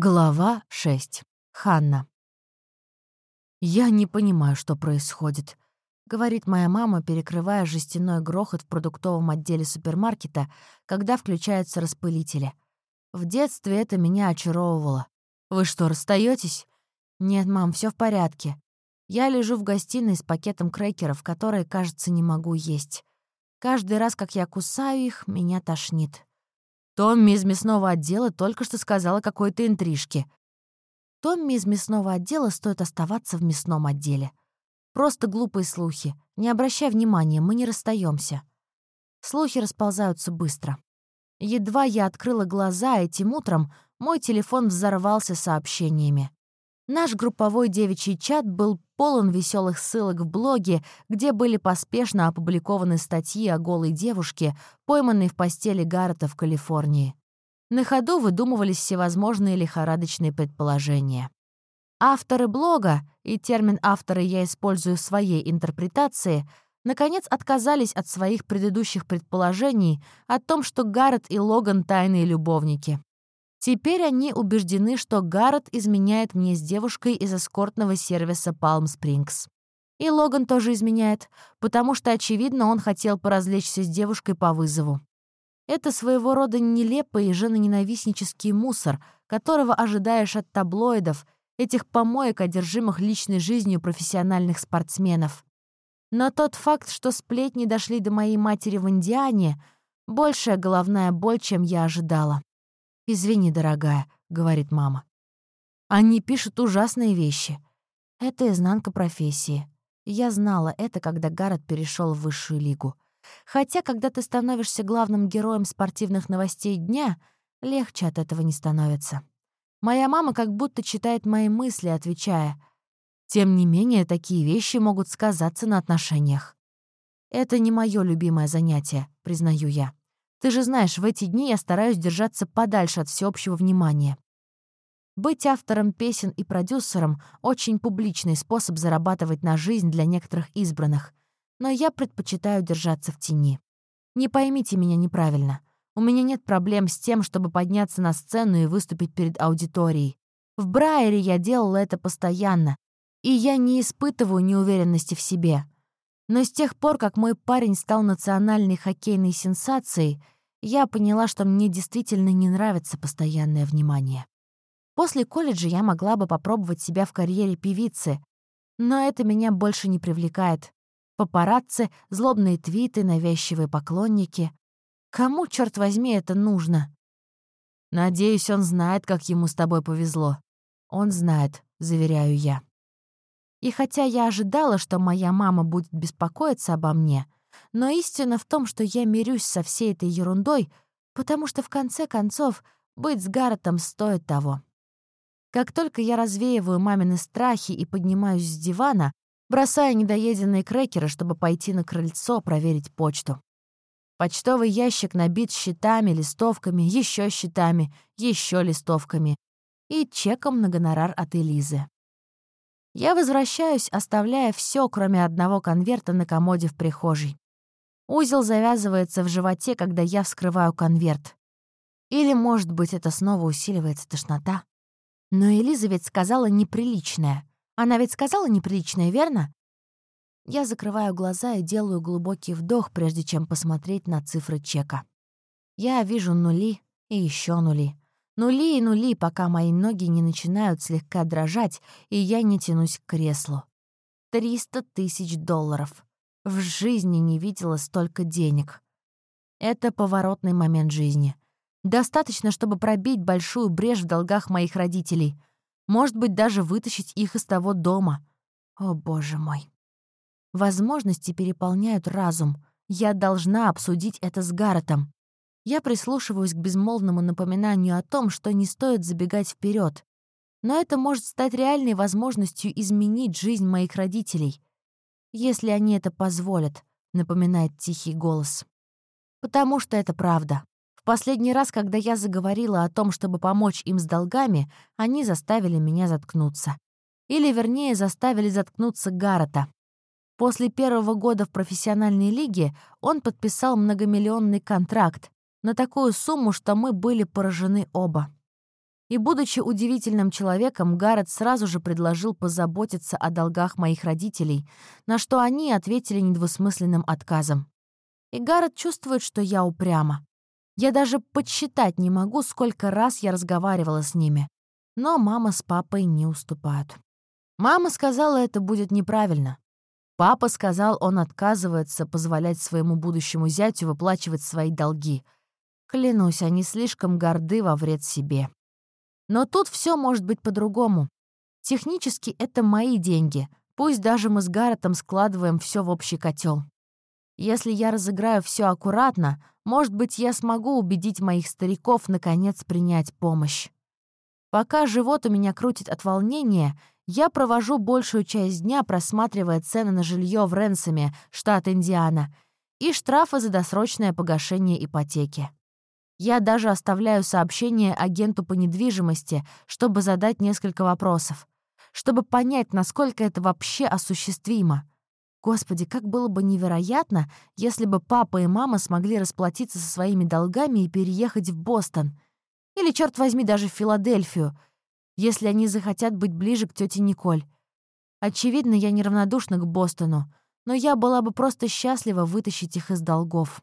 Глава 6. Ханна. «Я не понимаю, что происходит», — говорит моя мама, перекрывая жестяной грохот в продуктовом отделе супермаркета, когда включаются распылители. В детстве это меня очаровывало. «Вы что, расстаетесь? «Нет, мам, все в порядке. Я лежу в гостиной с пакетом крекеров, которые, кажется, не могу есть. Каждый раз, как я кусаю их, меня тошнит. Томми из мясного отдела только что сказала какой-то интрижке. Томми из мясного отдела стоит оставаться в мясном отделе. Просто глупые слухи. Не обращай внимания, мы не расстаемся. Слухи расползаются быстро. Едва я открыла глаза этим утром, мой телефон взорвался сообщениями. Наш групповой девичий чат был полон веселых ссылок в блоге, где были поспешно опубликованы статьи о голой девушке, пойманной в постели Гаррета в Калифорнии. На ходу выдумывались всевозможные лихорадочные предположения. Авторы блога, и термин «авторы» я использую в своей интерпретации, наконец отказались от своих предыдущих предположений о том, что Гаррет и Логан — тайные любовники. Теперь они убеждены, что Гаррет изменяет мне с девушкой из эскортного сервиса Palm Springs. И Логан тоже изменяет, потому что, очевидно, он хотел поразвлечься с девушкой по вызову. Это своего рода нелепый и женоненавистнический мусор, которого ожидаешь от таблоидов, этих помоек, одержимых личной жизнью профессиональных спортсменов. Но тот факт, что сплетни дошли до моей матери в Индиане, большая головная боль, чем я ожидала. «Извини, дорогая», — говорит мама. «Они пишут ужасные вещи. Это изнанка профессии. Я знала это, когда Гаррет перешел в высшую лигу. Хотя, когда ты становишься главным героем спортивных новостей дня, легче от этого не становится. Моя мама как будто читает мои мысли, отвечая, «Тем не менее, такие вещи могут сказаться на отношениях». Это не мое любимое занятие, признаю я. Ты же знаешь, в эти дни я стараюсь держаться подальше от всеобщего внимания. Быть автором песен и продюсером — очень публичный способ зарабатывать на жизнь для некоторых избранных, но я предпочитаю держаться в тени. Не поймите меня неправильно. У меня нет проблем с тем, чтобы подняться на сцену и выступить перед аудиторией. В Брайере я делала это постоянно, и я не испытываю неуверенности в себе. Но с тех пор, как мой парень стал национальной хоккейной сенсацией, я поняла, что мне действительно не нравится постоянное внимание. После колледжа я могла бы попробовать себя в карьере певицы, но это меня больше не привлекает. Папарацци, злобные твиты, навязчивые поклонники. Кому, черт возьми, это нужно? Надеюсь, он знает, как ему с тобой повезло. Он знает, заверяю я. И хотя я ожидала, что моя мама будет беспокоиться обо мне, но истина в том, что я мирюсь со всей этой ерундой, потому что в конце концов быть с Гарретом стоит того. Как только я развеиваю мамины страхи и поднимаюсь с дивана, бросаю недоеденные крекеры, чтобы пойти на крыльцо проверить почту. Почтовый ящик набит счетами, листовками, еще счетами, еще листовками и чеком на гонорар от Элизы. Я возвращаюсь, оставляя все, кроме одного конверта на комоде в прихожей. Узел завязывается в животе, когда я вскрываю конверт. Или, может быть, это снова усиливается тошнота. Но Элиза сказала неприличное. Она ведь сказала неприличное, верно? Я закрываю глаза и делаю глубокий вдох, прежде чем посмотреть на цифры чека. Я вижу нули и еще нули. Нули и нули, пока мои ноги не начинают слегка дрожать, и я не тянусь к креслу. Триста тысяч долларов. В жизни не видела столько денег. Это поворотный момент жизни. Достаточно, чтобы пробить большую брешь в долгах моих родителей. Может быть, даже вытащить их из того дома. О, боже мой. Возможности переполняют разум. Я должна обсудить это с Гарретом. Я прислушиваюсь к безмолвному напоминанию о том, что не стоит забегать вперед. Но это может стать реальной возможностью изменить жизнь моих родителей. Если они это позволят, напоминает тихий голос. Потому что это правда. В последний раз, когда я заговорила о том, чтобы помочь им с долгами, они заставили меня заткнуться. Или, вернее, заставили заткнуться Гаррета. После первого года в профессиональной лиге он подписал многомиллионный контракт, на такую сумму, что мы были поражены оба. И, будучи удивительным человеком, Гаррет сразу же предложил позаботиться о долгах моих родителей, на что они ответили недвусмысленным отказом. И Гаррет чувствует, что я упряма. Я даже подсчитать не могу, сколько раз я разговаривала с ними. Но мама с папой не уступают. Мама сказала, это будет неправильно. Папа сказал, он отказывается позволять своему будущему зятю выплачивать свои долги. Клянусь, они слишком горды во вред себе. Но тут все может быть по-другому. Технически это мои деньги, пусть даже мы с Гарретом складываем все в общий котел. Если я разыграю все аккуратно, может быть, я смогу убедить моих стариков наконец принять помощь. Пока живот у меня крутит от волнения, я провожу большую часть дня, просматривая цены на жилье в Ренсоме, штат Индиана, и штрафы за досрочное погашение ипотеки. Я даже оставляю сообщение агенту по недвижимости, чтобы задать несколько вопросов, чтобы понять, насколько это вообще осуществимо. Господи, как было бы невероятно, если бы папа и мама смогли расплатиться со своими долгами и переехать в Бостон. Или, черт возьми, даже в Филадельфию, если они захотят быть ближе к тете Николь. Очевидно, я неравнодушна к Бостону, но я была бы просто счастлива вытащить их из долгов.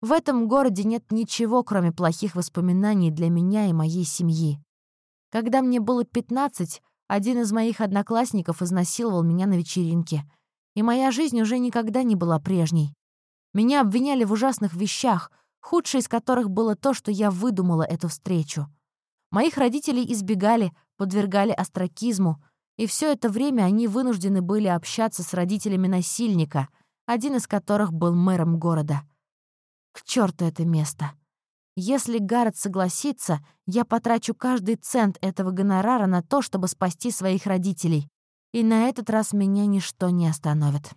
В этом городе нет ничего, кроме плохих воспоминаний для меня и моей семьи. Когда мне было 15, один из моих одноклассников изнасиловал меня на вечеринке, и моя жизнь уже никогда не была прежней. Меня обвиняли в ужасных вещах, худшее из которых было то, что я выдумала эту встречу. Моих родителей избегали, подвергали остракизму, и все это время они вынуждены были общаться с родителями насильника, один из которых был мэром города — к черту это место. Если Гаррет согласится, я потрачу каждый цент этого гонорара на то, чтобы спасти своих родителей. И на этот раз меня ничто не остановит.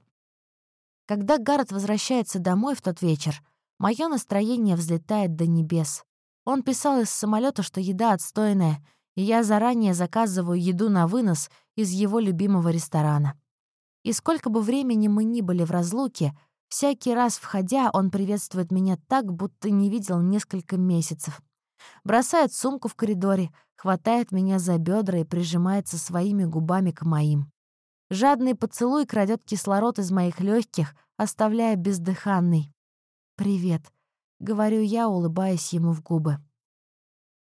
Когда Гаррет возвращается домой в тот вечер, мое настроение взлетает до небес. Он писал из самолета, что еда отстойная, и я заранее заказываю еду на вынос из его любимого ресторана. И сколько бы времени мы ни были в разлуке, Всякий раз, входя, он приветствует меня так, будто не видел несколько месяцев. Бросает сумку в коридоре, хватает меня за бедра и прижимается своими губами к моим. Жадный поцелуй крадет кислород из моих легких, оставляя бездыханный. «Привет», — говорю я, улыбаясь ему в губы.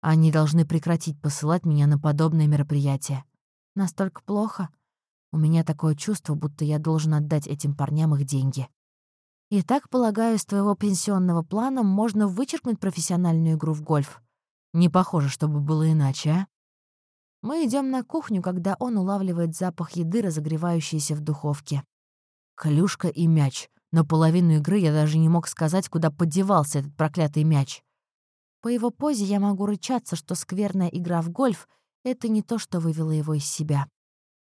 Они должны прекратить посылать меня на подобные мероприятия. Настолько плохо. У меня такое чувство, будто я должен отдать этим парням их деньги. И так, полагаю, из твоего пенсионного плана можно вычеркнуть профессиональную игру в гольф. Не похоже, чтобы было иначе, а? Мы идем на кухню, когда он улавливает запах еды, разогревающейся в духовке. Клюшка и мяч. Но половину игры я даже не мог сказать, куда подевался этот проклятый мяч. По его позе я могу рычаться, что скверная игра в гольф — это не то, что вывело его из себя.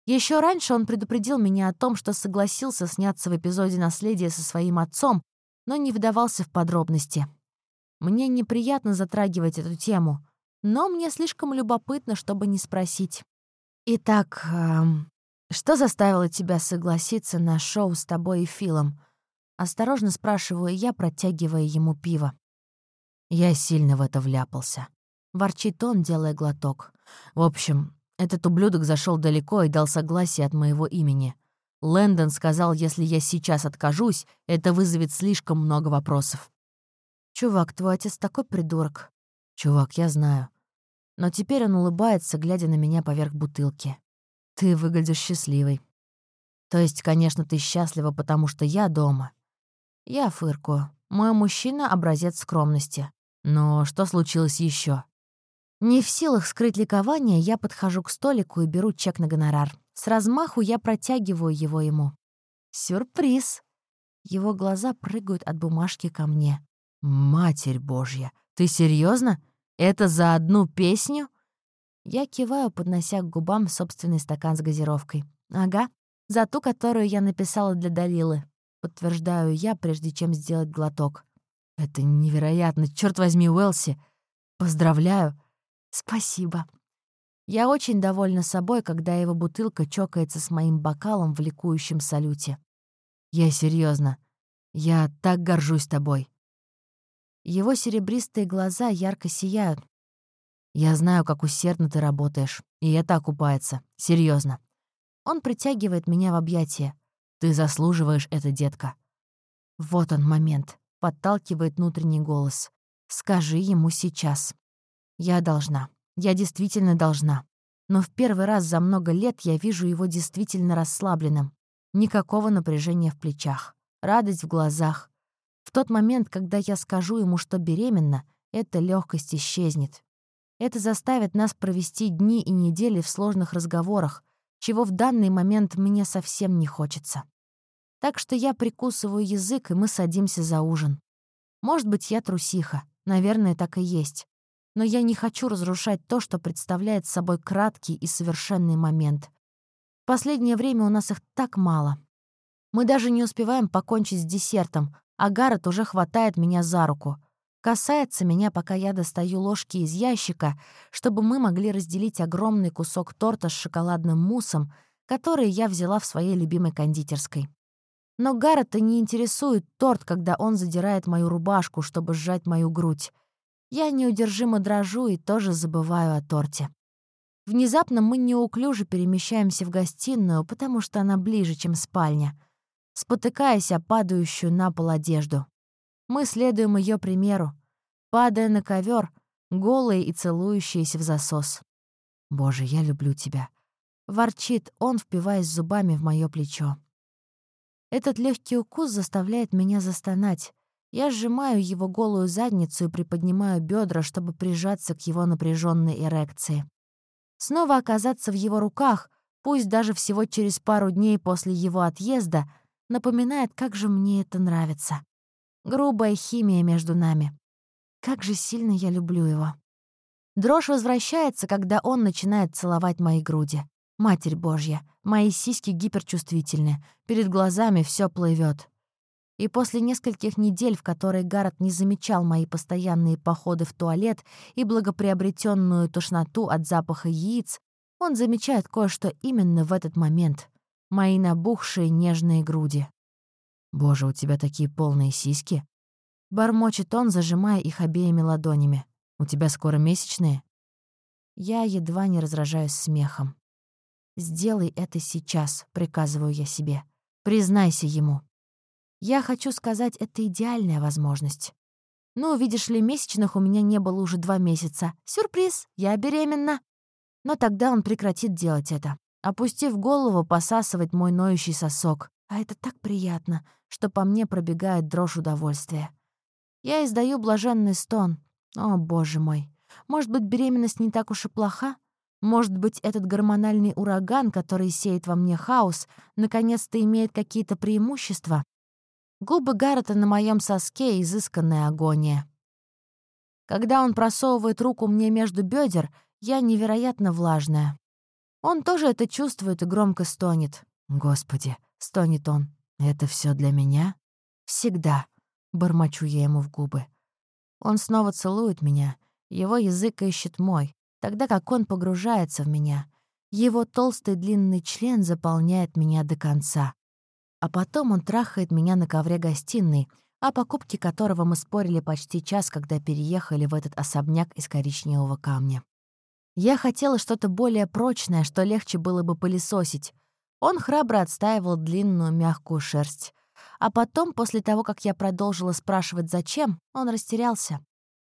Еще раньше он предупредил меня о том, что согласился сняться в эпизоде «Наследие» со своим отцом, но не вдавался в подробности. Мне неприятно затрагивать эту тему, но мне слишком любопытно, чтобы не спросить. «Итак, эм, что заставило тебя согласиться на шоу с тобой и Филом?» Осторожно спрашиваю я, протягивая ему пиво. Я сильно в это вляпался. Ворчит он, делая глоток. В общем, этот ублюдок зашел далеко и дал согласие от моего имени. Лэндон сказал, если я сейчас откажусь, это вызовет слишком много вопросов. «Чувак, твой отец такой придурок». «Чувак, я знаю». Но теперь он улыбается, глядя на меня поверх бутылки. «Ты выглядишь счастливой». «То есть, конечно, ты счастлива, потому что я дома». Я фыркую. Мой мужчина — образец скромности. Но что случилось еще? Не в силах скрыть ликование, я подхожу к столику и беру чек на гонорар. С размаху я протягиваю его ему. Сюрприз! Его глаза прыгают от бумажки ко мне. «Матерь Божья! Ты серьезно? Это за одну песню?» Я киваю, поднося к губам собственный стакан с газировкой. «Ага, за ту, которую я написала для Далилы», — подтверждаю я, прежде чем сделать глоток. «Это невероятно! Черт возьми, Уэлси! Поздравляю! «Спасибо». Я очень довольна собой, когда его бутылка чокается с моим бокалом в ликующем салюте. «Я серьезно. Я так горжусь тобой». Его серебристые глаза ярко сияют. Я знаю, как усердно ты работаешь, и это окупается. Серьезно. Он притягивает меня в объятия. Ты заслуживаешь это, детка. Вот он момент. Подталкивает внутренний голос. Скажи ему сейчас. Я должна. Я действительно должна. Но в первый раз за много лет я вижу его действительно расслабленным. Никакого напряжения в плечах. Радость в глазах. В тот момент, когда я скажу ему, что беременна, эта легкость исчезнет. Это заставит нас провести дни и недели в сложных разговорах, чего в данный момент мне совсем не хочется. Так что я прикусываю язык, и мы садимся за ужин. Может быть, я трусиха, наверное, так и есть. Но я не хочу разрушать то, что представляет собой краткий и совершенный момент. Последнее время у нас их так мало. Мы даже не успеваем покончить с десертом, а Гаррет уже хватает меня за руку — Касается меня, пока я достаю ложки из ящика, чтобы мы могли разделить огромный кусок торта с шоколадным муссом, который я взяла в своей любимой кондитерской. Но Гаррета не интересует торт, когда он задирает мою рубашку, чтобы сжать мою грудь. Я неудержимо дрожу и тоже забываю о торте. Внезапно мы неуклюже перемещаемся в гостиную, потому что она ближе, чем спальня, спотыкаясь о падающую на пол одежду. Мы следуем ее примеру, падая на ковер, голые и целующиеся в засос. «Боже, я люблю тебя», — ворчит он, впиваясь зубами в мое плечо. Этот легкий укус заставляет меня застонать. Я сжимаю его голую задницу и приподнимаю бедра, чтобы прижаться к его напряженной эрекции. Снова оказаться в его руках, пусть даже всего через пару дней после его отъезда, напоминает, как же мне это нравится. Грубая химия между нами. Как же сильно я люблю его. Дрожь возвращается, когда он начинает целовать мои груди. Матерь Божья, мои сиськи гиперчувствительны, перед глазами все плывет. И после нескольких недель, в которые Гаррет не замечал мои постоянные походы в туалет и благоприобретенную тошноту от запаха яиц, он замечает кое-что именно в этот момент. Мои набухшие нежные груди. «Боже, у тебя такие полные сиськи!» Бормочет он, зажимая их обеими ладонями. «У тебя скоро месячные?» Я едва не разражаюсь смехом. «Сделай это сейчас», — приказываю я себе. «Признайся ему». Я хочу сказать, это идеальная возможность. Ну, видишь ли, месячных у меня не было уже два месяца. Сюрприз, я беременна. Но тогда он прекратит делать это. Опустив голову, посасывать мой ноющий сосок. А это так приятно, что по мне пробегает дрожь удовольствия. Я издаю блаженный стон. О, боже мой. Может быть, беременность не так уж и плоха? Может быть, этот гормональный ураган, который сеет во мне хаос, наконец-то имеет какие-то преимущества? Губы Гаррета на моем соске — изысканная агония. Когда он просовывает руку мне между бедер, я невероятно влажная. Он тоже это чувствует и громко стонет. «Господи!» — стонет он. «Это все для меня?» «Всегда», — бормочу я ему в губы. Он снова целует меня, его язык ищет мой, тогда как он погружается в меня. Его толстый длинный член заполняет меня до конца. А потом он трахает меня на ковре гостиной, о покупке которого мы спорили почти час, когда переехали в этот особняк из коричневого камня. Я хотела что-то более прочное, что легче было бы пылесосить, он храбро отстаивал длинную мягкую шерсть. А потом, после того, как я продолжила спрашивать, зачем, он растерялся.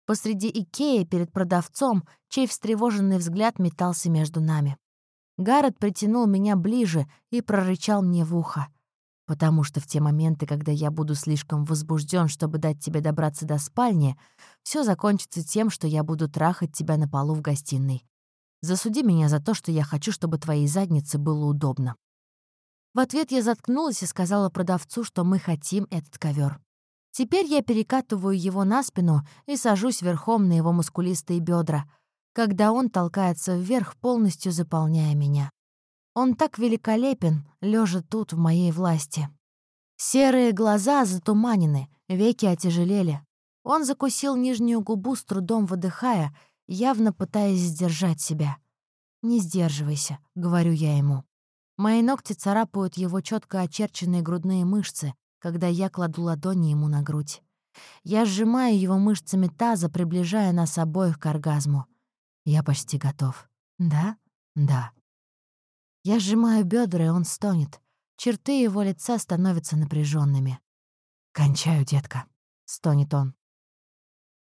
Посреди Икеи перед продавцом, чей встревоженный взгляд метался между нами. Гаррет притянул меня ближе и прорычал мне в ухо. «Потому что в те моменты, когда я буду слишком возбужден, чтобы дать тебе добраться до спальни, все закончится тем, что я буду трахать тебя на полу в гостиной. Засуди меня за то, что я хочу, чтобы твоей заднице было удобно». В ответ я заткнулась и сказала продавцу, что мы хотим этот ковер. Теперь я перекатываю его на спину и сажусь верхом на его мускулистые бедра, когда он толкается вверх, полностью заполняя меня. Он так великолепен, лежа тут в моей власти. Серые глаза затуманены, веки отяжелели. Он закусил нижнюю губу, с трудом выдыхая, явно пытаясь сдержать себя. «Не сдерживайся», — говорю я ему. Мои ногти царапают его четко очерченные грудные мышцы, когда я кладу ладони ему на грудь. Я сжимаю его мышцами таза, приближая нас обоих к оргазму. Я почти готов. Да? Да. Я сжимаю бедра, и он стонет. Черты его лица становятся напряженными. «Кончаю, детка», — стонет он.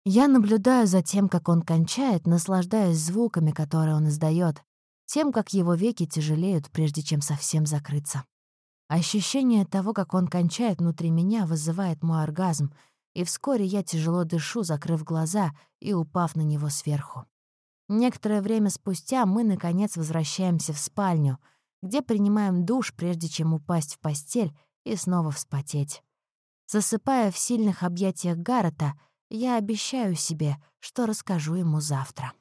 Я наблюдаю за тем, как он кончает, наслаждаясь звуками, которые он издает, тем, как его веки тяжелеют, прежде чем совсем закрыться. Ощущение того, как он кончает внутри меня, вызывает мой оргазм, и вскоре я тяжело дышу, закрыв глаза и упав на него сверху. Некоторое время спустя мы, наконец, возвращаемся в спальню, где принимаем душ, прежде чем упасть в постель и снова вспотеть. Засыпая в сильных объятиях Гаррета, я обещаю себе, что расскажу ему завтра.